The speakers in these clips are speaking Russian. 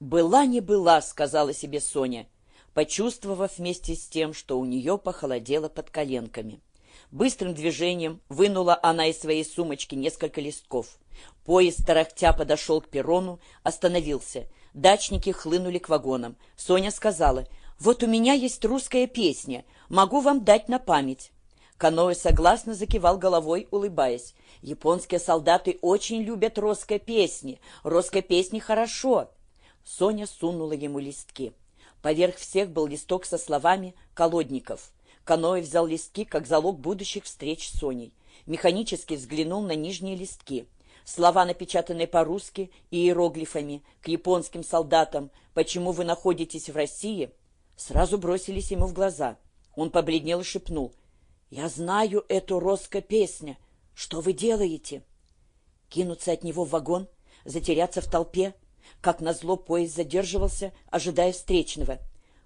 «Была не была», — сказала себе Соня, почувствовав вместе с тем, что у нее похолодело под коленками. Быстрым движением вынула она из своей сумочки несколько листков. Поезд, тарахтя, подошел к перрону, остановился. Дачники хлынули к вагонам. Соня сказала, «Вот у меня есть русская песня, могу вам дать на память». Каноэ согласно закивал головой, улыбаясь. «Японские солдаты очень любят русские песни. Русские песни хорошо». Соня сунула ему листки. Поверх всех был листок со словами «Колодников». Каноэ взял листки как залог будущих встреч с Соней. Механически взглянул на нижние листки. Слова, напечатанные по-русски и иероглифами, к японским солдатам «Почему вы находитесь в России?» сразу бросились ему в глаза. Он побледнел и шепнул «Я знаю эту роско песня. Что вы делаете?» Кинуться от него в вагон, затеряться в толпе. Как назло поезд задерживался, ожидая встречного.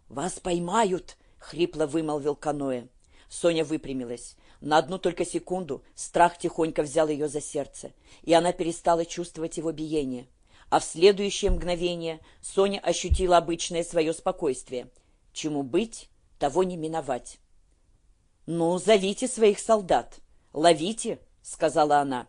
«Вас поймают!» — хрипло вымолвил Каноэ. Соня выпрямилась. На одну только секунду страх тихонько взял ее за сердце, и она перестала чувствовать его биение. А в следующее мгновение Соня ощутила обычное свое спокойствие. Чему быть, того не миновать. «Ну, зовите своих солдат, ловите», — сказала она.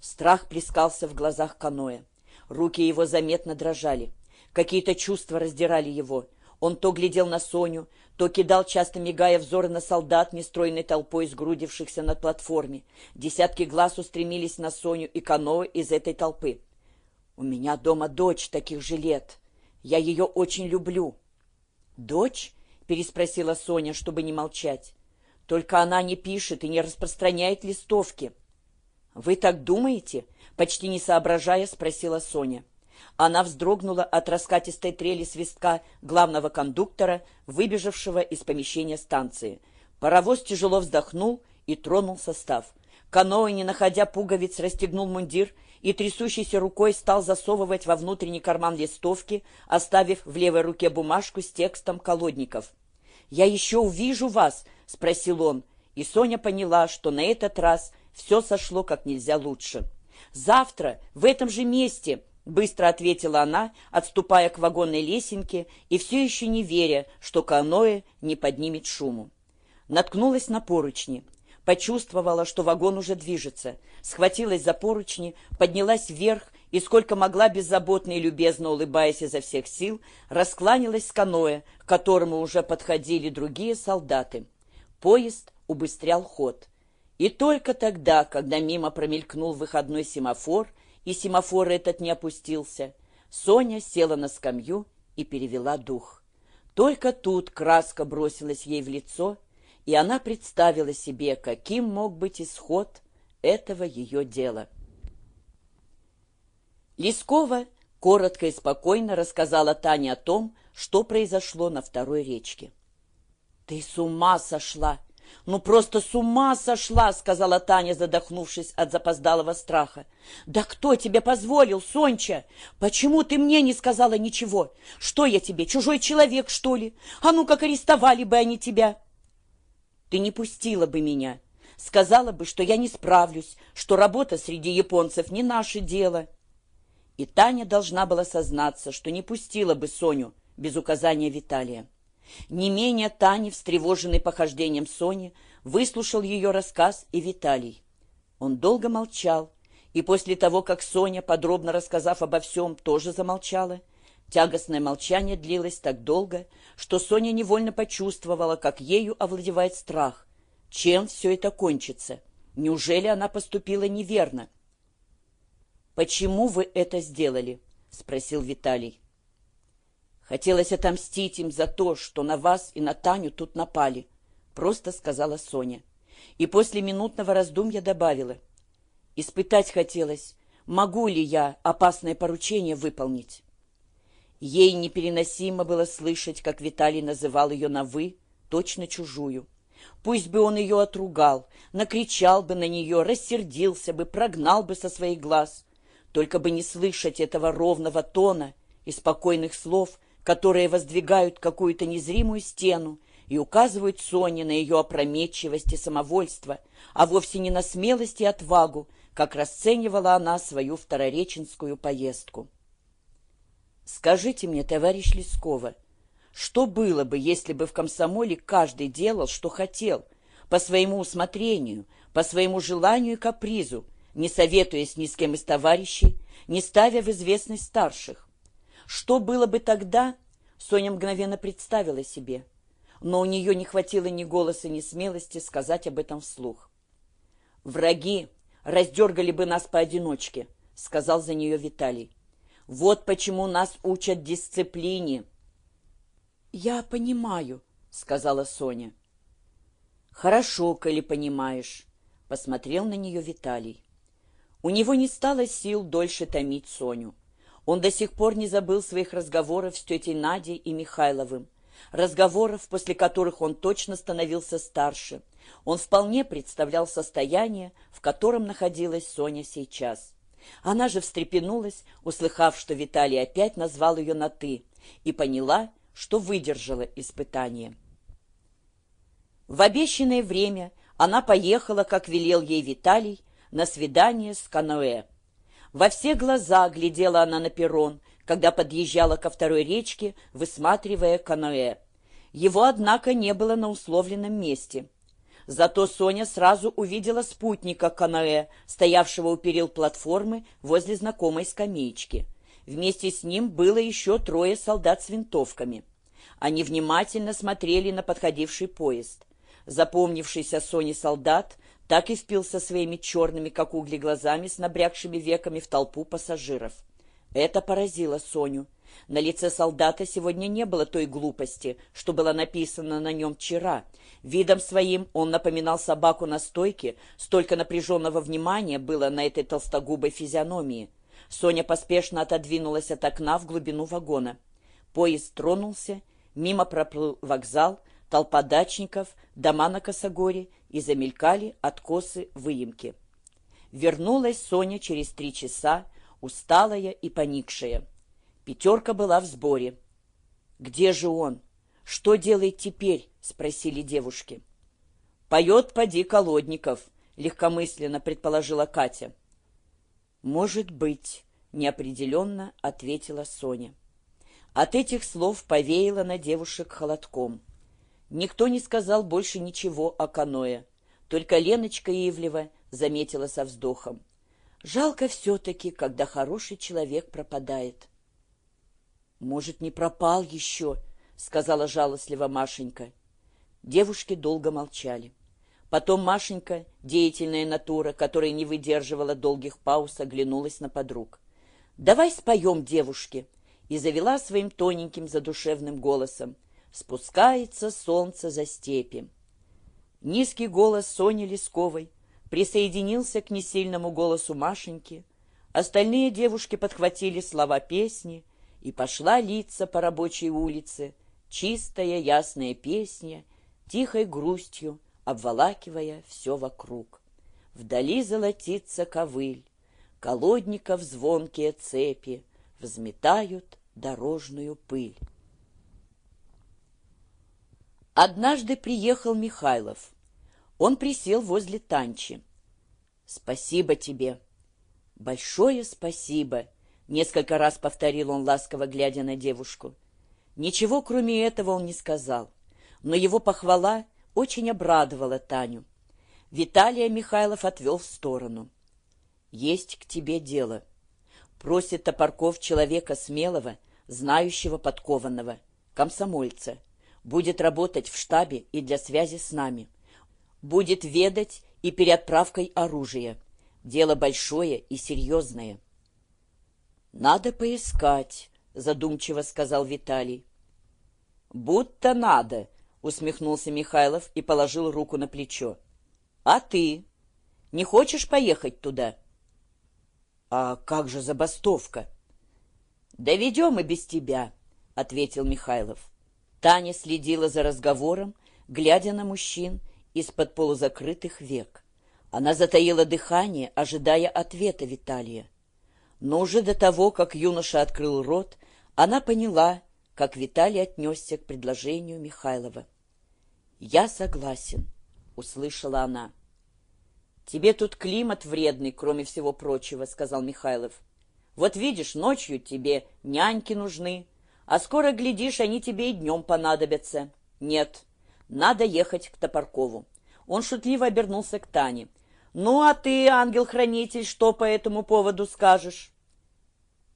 Страх плескался в глазах каноэ. Руки его заметно дрожали. Какие-то чувства раздирали его. Он то глядел на Соню, то кидал, часто мигая взоры на солдат, нестройной толпой сгрудившихся над платформе. Десятки глаз устремились на Соню и каноэ из этой толпы. «У меня дома дочь таких же лет. Я ее очень люблю». «Дочь?» — переспросила Соня, чтобы не молчать. «Только она не пишет и не распространяет листовки». «Вы так думаете?» — почти не соображая, спросила Соня. Она вздрогнула от раскатистой трели свистка главного кондуктора, выбежавшего из помещения станции. Паровоз тяжело вздохнул и тронул состав. Каноэ, не находя пуговиц, расстегнул мундир и трясущейся рукой стал засовывать во внутренний карман листовки, оставив в левой руке бумажку с текстом колодников. «Я еще увижу вас?» — спросил он, и Соня поняла, что на этот раз все сошло как нельзя лучше. «Завтра в этом же месте!» — быстро ответила она, отступая к вагонной лесенке и все еще не веря, что каноэ не поднимет шуму. Наткнулась на поручни. Почувствовала, что вагон уже движется. Схватилась за поручни, поднялась вверх и, сколько могла беззаботно и любезно улыбаясь изо всех сил, раскланялась с каноэ, к которому уже подходили другие солдаты. Поезд убыстрял ход. И только тогда, когда мимо промелькнул выходной семафор, и семафор этот не опустился, Соня села на скамью и перевела дух. Только тут краска бросилась ей в лицо, и она представила себе, каким мог быть исход этого ее дела. Лескова коротко и спокойно рассказала Тане о том, что произошло на второй речке. «Ты с ума сошла!» «Ну, просто с ума сошла!» — сказала Таня, задохнувшись от запоздалого страха. «Да кто тебе позволил, Сонча? Почему ты мне не сказала ничего? Что я тебе, чужой человек, что ли? А ну, как арестовали бы они тебя!» «Ты не пустила бы меня, сказала бы, что я не справлюсь, что работа среди японцев не наше дело». И Таня должна была сознаться, что не пустила бы Соню без указания Виталия. Не менее Тани, встревоженный похождением Сони, выслушал ее рассказ и Виталий. Он долго молчал, и после того, как Соня, подробно рассказав обо всем, тоже замолчала, тягостное молчание длилось так долго, что Соня невольно почувствовала, как ею овладевает страх. Чем все это кончится? Неужели она поступила неверно? «Почему вы это сделали?» — спросил Виталий. Хотелось отомстить им за то, что на вас и на Таню тут напали, просто сказала Соня. И после минутного раздумья добавила. Испытать хотелось, могу ли я опасное поручение выполнить. Ей непереносимо было слышать, как Виталий называл ее на «вы», точно чужую. Пусть бы он ее отругал, накричал бы на нее, рассердился бы, прогнал бы со своих глаз. Только бы не слышать этого ровного тона и спокойных слов, которые воздвигают какую-то незримую стену и указывают Соне на ее опрометчивость и самовольство, а вовсе не на смелость и отвагу, как расценивала она свою второреченскую поездку. Скажите мне, товарищ Лескова, что было бы, если бы в комсомоле каждый делал, что хотел, по своему усмотрению, по своему желанию и капризу, не советуясь ни с кем из товарищей, не ставя в известность старших? Что было бы тогда, Соня мгновенно представила себе, но у нее не хватило ни голоса, ни смелости сказать об этом вслух. «Враги раздергали бы нас поодиночке», — сказал за нее Виталий. «Вот почему нас учат дисциплине». «Я понимаю», — сказала Соня. «Хорошо, коли понимаешь», — посмотрел на нее Виталий. У него не стало сил дольше томить Соню. Он до сих пор не забыл своих разговоров с тетей Надей и Михайловым, разговоров, после которых он точно становился старше. Он вполне представлял состояние, в котором находилась Соня сейчас. Она же встрепенулась, услыхав, что Виталий опять назвал ее на «ты», и поняла, что выдержала испытание. В обещанное время она поехала, как велел ей Виталий, на свидание с Каноэ. Во все глаза глядела она на перрон, когда подъезжала ко второй речке, высматривая каноэ. Его, однако, не было на условленном месте. Зато Соня сразу увидела спутника каноэ, стоявшего у перил платформы возле знакомой скамеечки. Вместе с ним было еще трое солдат с винтовками. Они внимательно смотрели на подходивший поезд. Запомнившийся Соне солдат так и впился своими черными, как угли, глазами с набрякшими веками в толпу пассажиров. Это поразило Соню. На лице солдата сегодня не было той глупости, что было написано на нем вчера. Видом своим он напоминал собаку на стойке, столько напряженного внимания было на этой толстогубой физиономии. Соня поспешно отодвинулась от окна в глубину вагона. Поезд тронулся, мимо проплыл вокзал, толпа дачников, дома на Косогоре и замелькали откосы выемки. Вернулась Соня через три часа, усталая и поникшая. Пятерка была в сборе. «Где же он? Что делает теперь?» — спросили девушки. «Поет поди Колодников», — легкомысленно предположила Катя. «Может быть», — неопределенно ответила Соня. От этих слов повеяло на девушек холодком. Никто не сказал больше ничего о каное. Только Леночка Ивлева заметила со вздохом. Жалко все-таки, когда хороший человек пропадает. «Может, не пропал еще?» — сказала жалостливо Машенька. Девушки долго молчали. Потом Машенька, деятельная натура, которая не выдерживала долгих пауз, оглянулась на подруг. «Давай споем, девушки!» и завела своим тоненьким задушевным голосом — Спускается солнце за степи. Низкий голос Сони Лесковой присоединился к несильному голосу Машеньки. Остальные девушки подхватили слова песни, и пошла литься по рабочей улице, чистая ясная песня, тихой грустью обволакивая все вокруг. Вдали золотится ковыль, колодников звонкие цепи взметают дорожную пыль. Однажды приехал Михайлов. Он присел возле Танчи. «Спасибо тебе». «Большое спасибо», — несколько раз повторил он, ласково глядя на девушку. Ничего, кроме этого, он не сказал, но его похвала очень обрадовала Таню. Виталия Михайлов отвел в сторону. «Есть к тебе дело», — просит Топорков человека смелого, знающего подкованного, комсомольца — будет работать в штабе и для связи с нами. Будет ведать и переотправкой оружия. Дело большое и серьезное. «Надо поискать», — задумчиво сказал Виталий. «Будто надо», — усмехнулся Михайлов и положил руку на плечо. «А ты? Не хочешь поехать туда?» «А как же забастовка?» «Доведем и без тебя», — ответил Михайлов. Таня следила за разговором, глядя на мужчин из-под полузакрытых век. Она затаила дыхание, ожидая ответа Виталия. Но уже до того, как юноша открыл рот, она поняла, как Виталий отнесся к предложению Михайлова. «Я согласен», — услышала она. «Тебе тут климат вредный, кроме всего прочего», — сказал Михайлов. Вот видишь, ночью тебе няньки нужны, а скоро, глядишь, они тебе и днем понадобятся. Нет, надо ехать к Топоркову. Он шутливо обернулся к Тане. «Ну, а ты, ангел-хранитель, что по этому поводу скажешь?»